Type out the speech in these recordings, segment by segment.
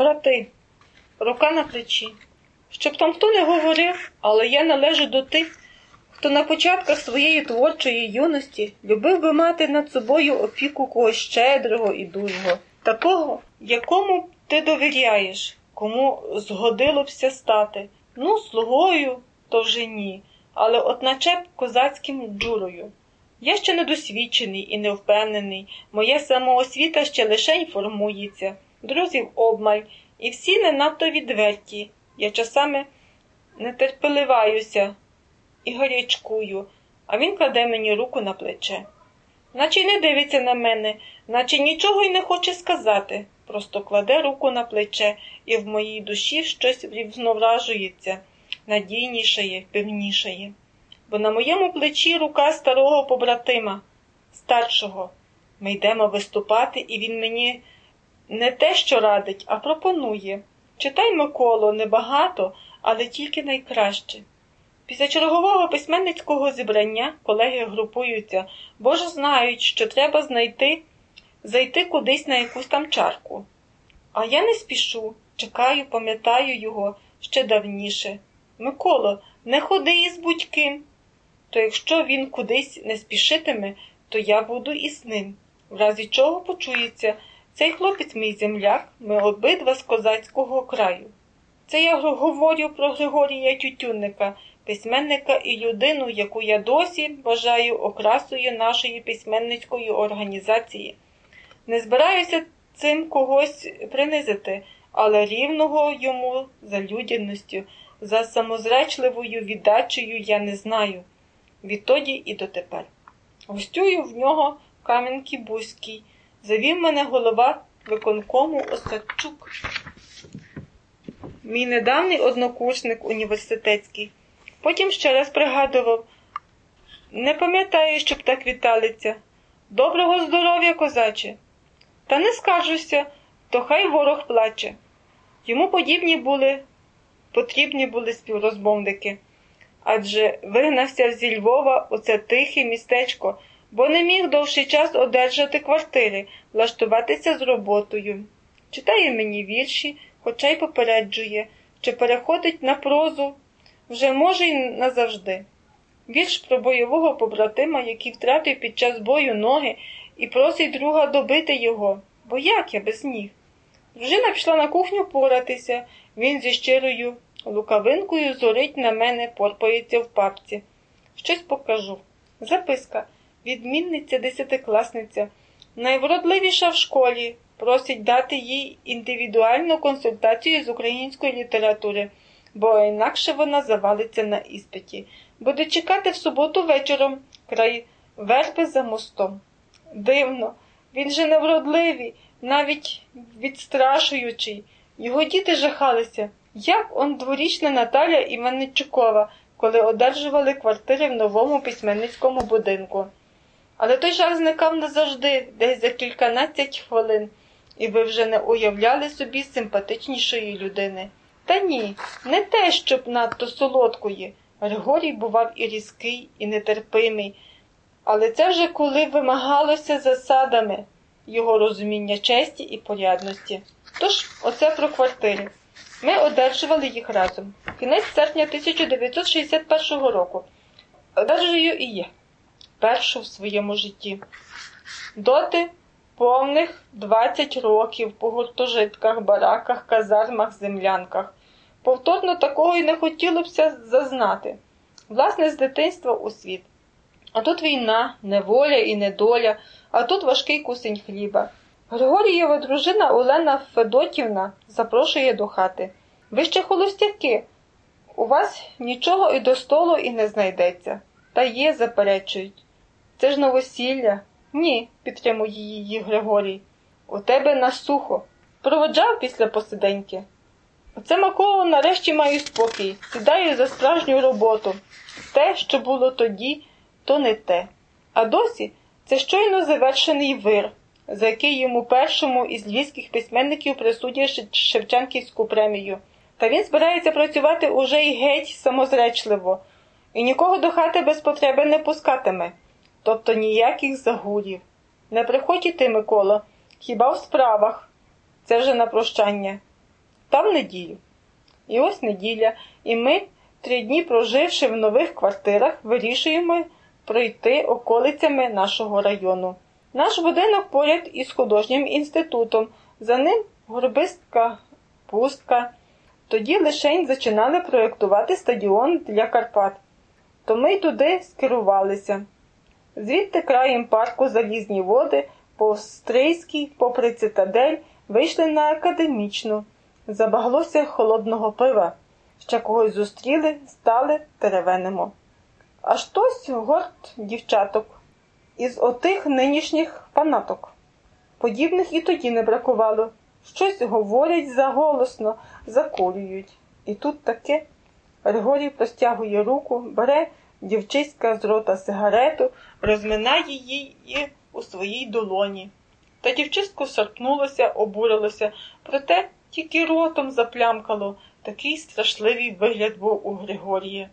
брати, рука на плечі. Щоб там хто не говорив, але я належу до тих, хто на початках своєї творчої юності любив би мати над собою опіку когось щедрого і дужого, такого, якому ти довіряєш, кому згодилося стати. Ну, слугою то вже ні, але от б козацьким джурою. Я ще недосвідчений і невпевнений, моя самоосвіта ще лишень формується, друзів обмаль, і всі не надто відверті. Я часами нетерпеливаюся і гарячкую, а він кладе мені руку на плече. Наче й не дивиться на мене, наче нічого й не хоче сказати, просто кладе руку на плече, і в моїй душі щось рівновражується, надійнішає, певнішає. Бо на моєму плечі рука старого побратима, старшого. Ми йдемо виступати, і він мені не те, що радить, а пропонує. Читай, Миколо, небагато, але тільки найкраще. Після чергового письменницького зібрання колеги групуються, бо ж знають, що треба знайти, зайти кудись на якусь там чарку. А я не спішу, чекаю, пам'ятаю його ще давніше. Миколо, не ходи із будь-ким. То якщо він кудись не спішитиме, то я буду із ним. В разі чого почується, цей хлопець мій земляк, ми обидва з козацького краю. Це я говорю про Григорія Тютюнника, письменника і людину, яку я досі вважаю окрасою нашої письменницької організації. Не збираюся цим когось принизити, але рівного йому за людяністю, за самозречливою віддачею я не знаю. Відтоді і дотепер. Гостюю в нього Кам'янки Бузькій. Завів мене голова виконкому Остапчук. Мій недавній однокурсник університетський. Потім ще раз пригадував не пам'ятаю, щоб так віталися. Доброго здоров'я, козаче. Та не скаржуся, то хай ворог плаче. Йому подібні були, потрібні були співрозмовники. Адже вигнався зі Львова у це тихе містечко, бо не міг довший час одержати квартири, влаштуватися з роботою. Читає мені вірші, хоча й попереджує, що переходить на прозу вже може й назавжди. Вірш про бойового побратима, який втратив під час бою ноги і просить друга добити його, бо як я без ніг? Дружина пішла на кухню поратися, він зі щирою лукавинкою зорить на мене, порпається в папці. Щось покажу. Записка. Відмінниця десятикласниця, найвродливіша в школі, просить дати їй індивідуальну консультацію з української літератури, бо інакше вона завалиться на іспиті. Буде чекати в суботу вечором край верби за мостом. Дивно, він же невродливий, навіть відстрашуючий. Його діти жахалися. Як он дворічна Наталя Іванничукова, коли одержували квартири в новому письменницькому будинку. Але той жах зникав назавжди, десь за кільканадцять хвилин, і ви вже не уявляли собі симпатичнішої людини. Та ні, не те, щоб надто солодкої. Григорій бував і різкий, і нетерпимий, але це вже коли вимагалося засадами його розуміння честі і порядності. Тож, оце про квартири. Ми одержували їх разом. Кінець серпня 1961 року. Одержую і я першу в своєму житті. Доти повних 20 років по гуртожитках, бараках, казармах, землянках. Повторно такого й не хотілося зазнати. Власне, з дитинства у світ. А тут війна, неволя і недоля, а тут важкий кусень хліба. Григорієва дружина Олена Федотівна запрошує до хати. Ви ще холостяки. У вас нічого і до столу і не знайдеться. Та є, заперечують. Це ж новосілля. Ні, підтримує її Григорій. У тебе на сухо. Проводжав після посиденьки. Оце Микола нарешті маю спокій, сідаю за справжню роботу. Те, що було тоді, то не те. А досі це щойно завершений вир, за який йому першому із львівських письменників присудять Шевченківську премію. Та він збирається працювати уже й геть самозречливо, і нікого до хати без потреби не пускатиме, тобто ніяких загулів. Не приходь ти, Микола, хіба в справах. Це вже на прощання. та в неділю. І ось неділя, і ми, три дні проживши в нових квартирах, вирішуємо пройти околицями нашого району. Наш будинок поряд із художнім інститутом, за ним горбистка пустка. Тоді лишень зачинали проєктувати стадіон для Карпат. То ми й туди скерувалися. Звідти краєм парку залізні води, по Стрийській, попри цитадель, вийшли на академічну. Забаглося холодного пива. Ще когось зустріли, стали теревенимо. Аж тось горд дівчаток із отих нинішніх фанаток. Подібних і тоді не бракувало. Щось говорять заголосно, закурюють. І тут таке Григорій простягує руку, бере дівчиська з рота сигарету, розминає її у своїй долоні. Та дівчисько сарпнулося, обурилося, проте тільки ротом заплямкало. Такий страшливий вигляд був у Григорія.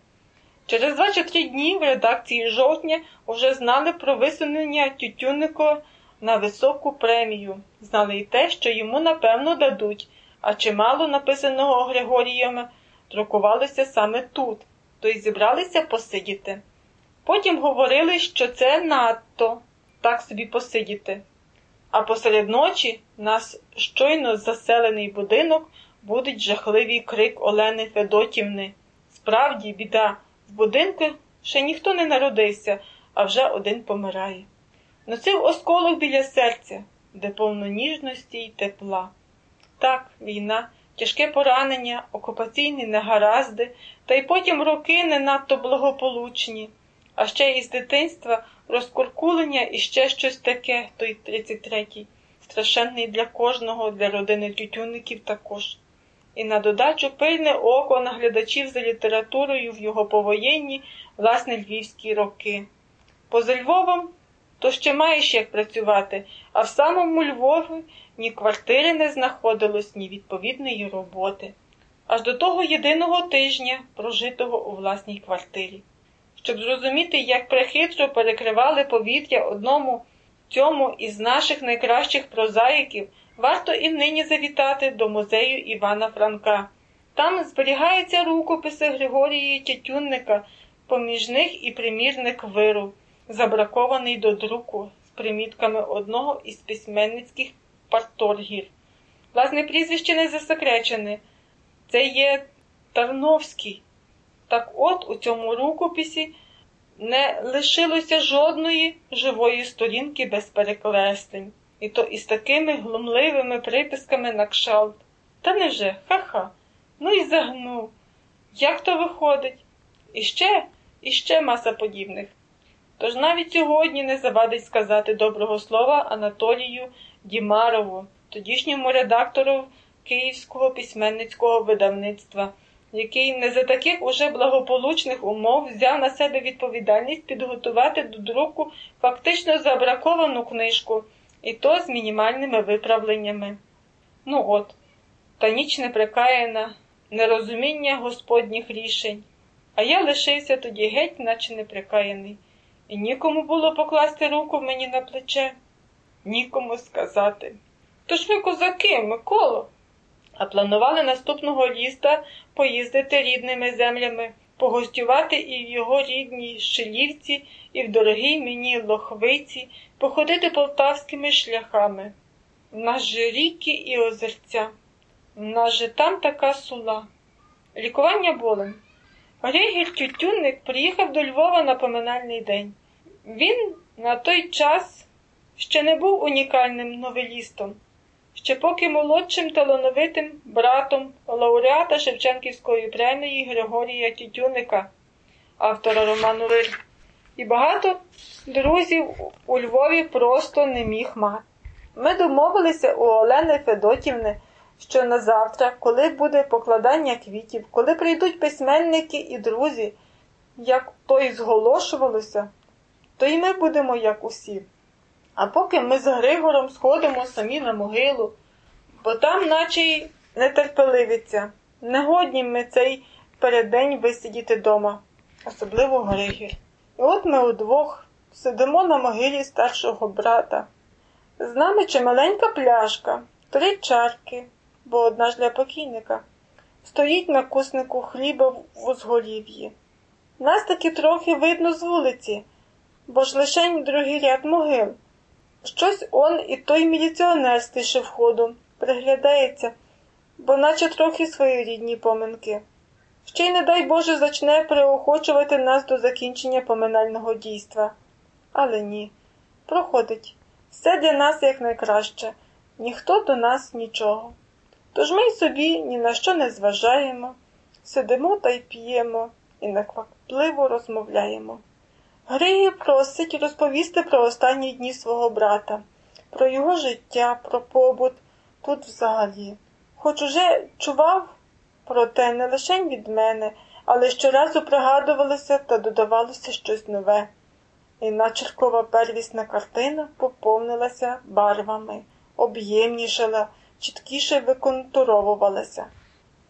Через два чи три дні в редакції жовтня вже знали про висунення Тютюннико на високу премію. Знали й те, що йому напевно дадуть, а чимало написаного Григорієм друкувалося саме тут, то й зібралися посидіти. Потім говорили, що це надто так собі посидіти. А посеред ночі нас щойно заселений будинок будить жахливий крик Олени Федотівни. Справді, біда, в будинку ще ніхто не народився, а вже один помирає. Носив осколок біля серця, де повно ніжності й тепла. Так, війна, тяжке поранення, окупаційні негаразди, та й потім роки не надто благополучні, а ще із дитинства розкуркулення і ще щось таке, той 33-й, страшенний для кожного, для родини тютюнників також. І на додачу пильне око наглядачів за літературою в його повоєнні, власне, львівські роки. Поза Львовом то ще маєш як працювати, а в самому Львові ні квартири не знаходилось, ні відповідної роботи. Аж до того єдиного тижня, прожитого у власній квартирі. Щоб зрозуміти, як прихитро перекривали повітря одному цьому із наших найкращих прозаїків, варто і нині завітати до музею Івана Франка. Там зберігаються рукописи Григорії Тютюнника, поміж них і примірник виру, забракований до друку з примітками одного із письменницьких парторгів. Власне прізвище не засекречене. Це є Тарновський. Так от у цьому рукописі не лишилося жодної живої сторінки без перекреслень, і то із такими глумливими приписками на кшалт. Та невже, ха-ха, ну і загнув. Як то виходить? І ще, і ще маса подібних. Тож навіть сьогодні не завадить сказати доброго слова Анатолію Дімарову, тодішньому редактору Київського письменницького видавництва який не за таких уже благополучних умов взяв на себе відповідальність підготувати до друку фактично забраковану книжку, і то з мінімальними виправленнями. Ну от, та ніч непрекаяна, нерозуміння господніх рішень, а я лишився тоді геть, наче неприкаяний, і нікому було покласти руку мені на плече, нікому сказати. Тож ви козаки, Миколо а планували наступного ліста поїздити рідними землями, погостювати і в його рідній Шилівці, і в дорогій мені Лохвиці, походити полтавськими шляхами. В нас же ріки і озерця, в нас же там така сула. Лікування болем. Григір Тютюнник приїхав до Львова на поминальний день. Він на той час ще не був унікальним новелістом ще поки молодшим талановитим братом лауреата Шевченківської премії Григорія Тютюника, автора роману Риль. І багато друзів у Львові просто не міг мати. Ми домовилися у Олени Федотівни, що на завтра, коли буде покладання квітів, коли прийдуть письменники і друзі, як то і зголошувалося, то і ми будемо як усі. А поки ми з Григором сходимо самі на могилу, бо там, наче й нетерпеливіться, негодні ми цей переддень висидіти дома, особливо Григір. І от ми удвох сидимо на могилі старшого брата. З нами чималенька пляшка, три чарки, бо одна ж для покійника. Стоїть на куснику хліба в узголів'ї. Нас таки трохи видно з вулиці, бо ж лишень другий ряд могил. Щось он і той міліціонер стишив ходу, приглядається, бо наче трохи своєрідні поминки. Ще й, не дай Боже, зачне приохочувати нас до закінчення поминального дійства. Але ні, проходить. Все для нас якнайкраще, ніхто до нас нічого. Тож ми й собі ні на що не зважаємо, сидимо та й п'ємо і неквапливо розмовляємо. Григір просить розповісти про останні дні свого брата, про його життя, про побут тут взагалі. Хоч уже чував про те не лише від мене, але щоразу пригадувалося та додавалося щось нове. І начеркова первісна картина поповнилася барвами, об'ємнішала, чіткіше виконтуровувалася.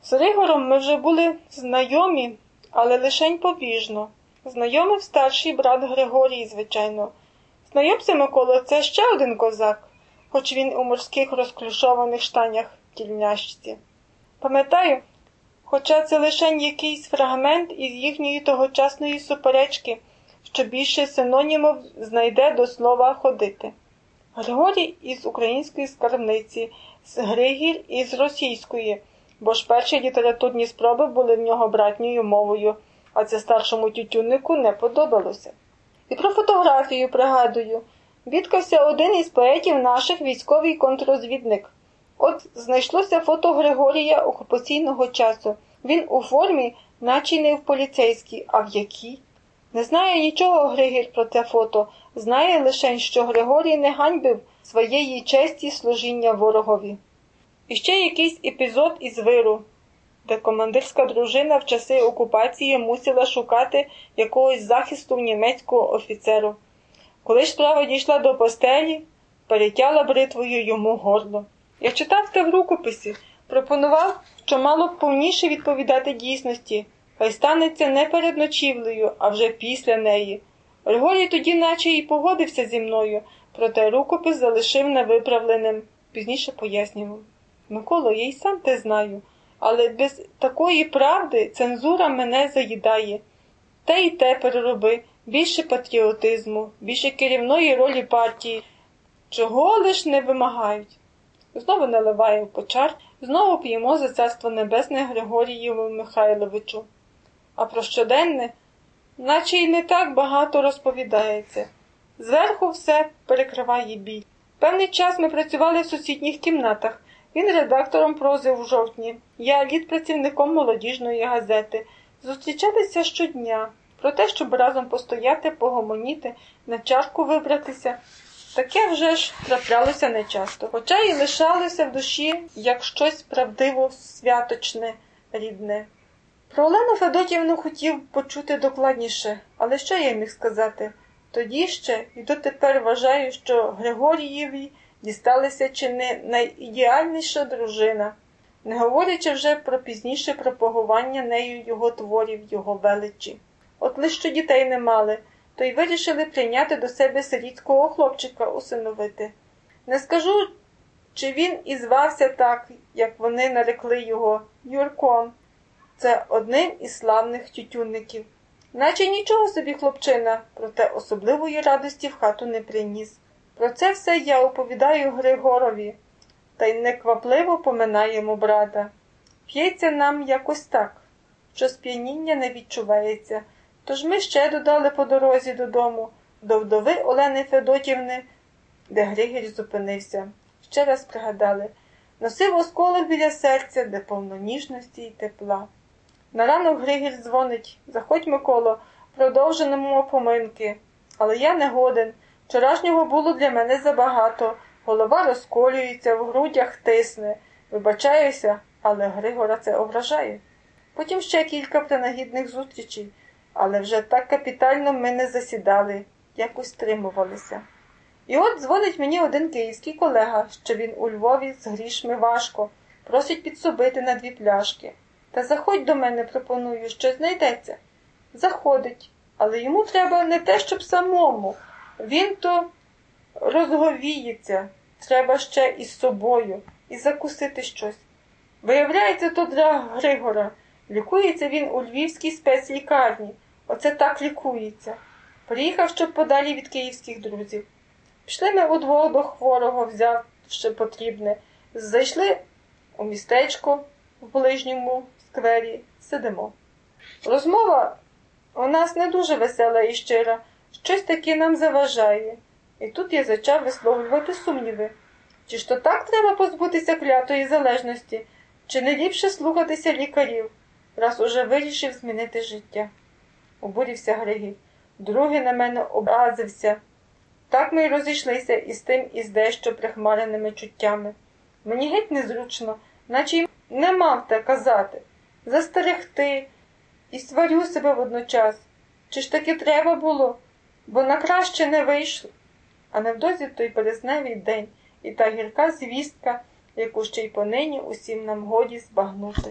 З Ригором ми вже були знайомі, але лишень побіжно. Знайомив старший брат Григорій, звичайно. Знайомся, Микола, це ще один козак, хоч він у морських розклюшованих штанях тільняшці. Пам'ятаю, хоча це лише якийсь фрагмент із їхньої тогочасної суперечки, що більше синонімів знайде до слова ходити. Григорій із української скарбниці, Григір із російської, бо ж перші літературні спроби були в нього братньою мовою а це старшому тютюннику не подобалося. І про фотографію пригадую, бідкався один із поетів наших військовий контррозвідник. От знайшлося фото Григорія окупаційного часу. Він у формі, наче не в поліцейській, а в якій. Не знає нічого Григір про це фото, знає лише, що Григорій не ганьбив своєї честі служіння ворогові. І ще якийсь епізод із виру де командирська дружина в часи окупації мусила шукати якогось захисту німецького офіцеру. Коли ж справа дійшла до постелі, перетяла бритвою йому горло. Я читав те в рукописі, пропонував, що мало б повніше відповідати дійсності, хай станеться не перед ночівлею, а вже після неї. Григорій тоді, наче і погодився зі мною, проте рукопис залишив невиправленим, пізніше пояснював. Миколо, я й сам те знаю але без такої правди цензура мене заїдає. Те й те перероби, більше патріотизму, більше керівної ролі партії. Чого лиш не вимагають? Знову наливаю в почар, знову п'ємо за царство небесне Григорієву Михайловичу. А про щоденне, наче й не так багато розповідається. Зверху все перекриває біль. Певний час ми працювали в сусідніх кімнатах. Він редактором прози в жовтні, я літпрацівником молодіжної газети. Зустрічалися щодня. Про те, щоб разом постояти, погомоніти, на чарку вибратися. Таке вже ж траплялося нечасто, хоча й лишалося в душі як щось правдиво святочне, рідне. Про Олену Федотівну хотів почути докладніше, але що я міг сказати? Тоді ще і дотепер вважаю, що Григорієві дісталася чи не найідеальніша дружина, не говорячи вже про пізніше пропагування нею його творів, його величі. От лише що дітей не мали, то й вирішили прийняти до себе сирітського хлопчика усиновити. Не скажу, чи він і звався так, як вони нарекли його, Юрком. Це одним із славних тютюнників. Наче нічого собі хлопчина, проте особливої радості в хату не приніс. Про це все я оповідаю Григорові, та й неквапливо поминаємо брата. П'ється нам якось так, що сп'яніння не відчувається. Тож ми ще додали по дорозі додому, до вдови Олени Федотівни, де Григір зупинився. Ще раз пригадали носив осколок біля серця, де повно ніжності й тепла. На ранок Григір дзвонить заходь, Миколо, продовженому поминки, але я не годен. Вчорашнього було для мене забагато, голова розколюється, в грудях тисне. Вибачаюся, але Григора це ображає. Потім ще кілька принагідних зустрічей, але вже так капітально ми не засідали, якось стримувалися. І от дзвонить мені один київський колега, що він у Львові з грішми важко, просить підсобити на дві пляшки. Та заходь до мене, пропоную, що знайдеться. Заходить, але йому треба не те, щоб самому. Він то розговіється, треба ще із собою і закусити щось. Виявляється, то для Григора. Лікується він у львівській спецлікарні. Оце так лікується. Приїхав, щоб подалі від київських друзів. Пішли ми удвох до хворого, взявши потрібне. Зайшли у містечко в ближньому сквері, сидимо. Розмова у нас не дуже весела і щира, щось таке нам заважає. І тут я почав висловлювати сумніви. Чи ж то так треба позбутися клятої залежності, чи не ліпше слухатися лікарів, раз уже вирішив змінити життя? Обурився Григів. Другий на мене образився. Так ми й розійшлися із тим із дещо прихмареними чуттями. Мені геть незручно, наче й не мав те казати, застерегти і сварю себе водночас. Чи ж таки треба було, бо на краще не вийшло. А невдовзі той березневий день і та гірка звістка, яку ще й понині усім нам годі збагнути.